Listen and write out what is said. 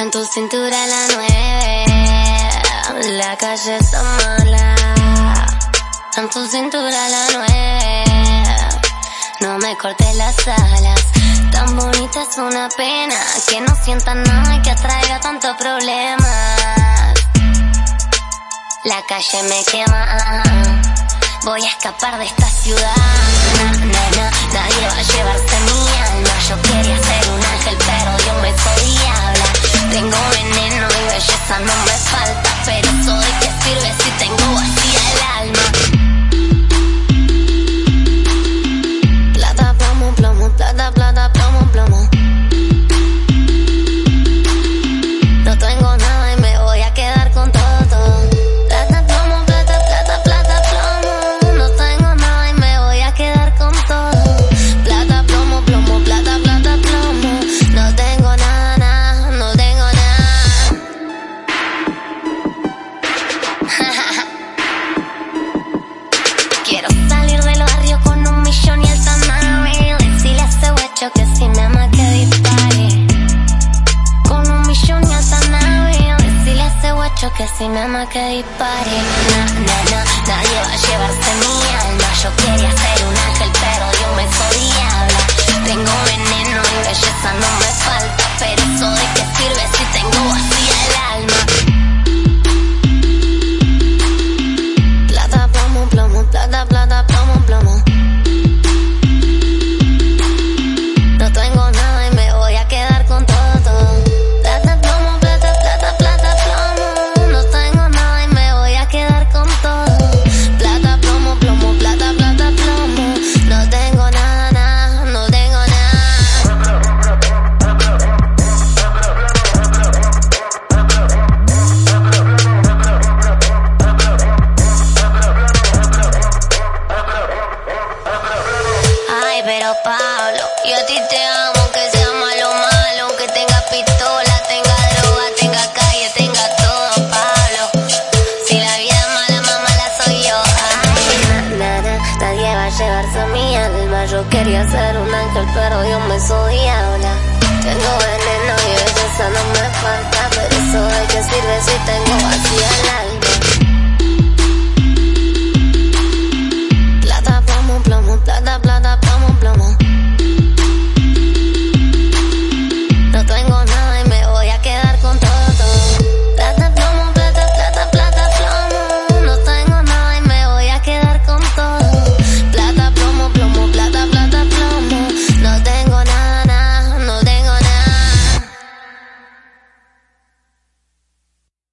En tu cintura la nueve, la calle está mala. En tu cintura la nueve, no me cortes las alas. Tan bonita es una pena que no sienta nada y que atraiga tanto problema. La calle me quema, voy a escapar de esta ciudad. Na, na, na, nadie va a llevarse mía. Pero soy que si me ama que dispare. Con un millón y alta nave. Decirle a ese guacho que si me ama que dispare. Na, na, na, nadie va a llevarse mi alma. Yo quería ser un ángel, pero yo me podía Pablo, yo a ti te amo, que sea malo, malo, que tenga pistola, tenga droga, tenga calle, tenga todo, Pablo. Si la vida es mala, mamá la soy yo. Ay, na, na, nadie va a llevarse mi alma. Yo quería ser un ángel, pero yo me soy diabla. Tengo veneno y belleza no me falta,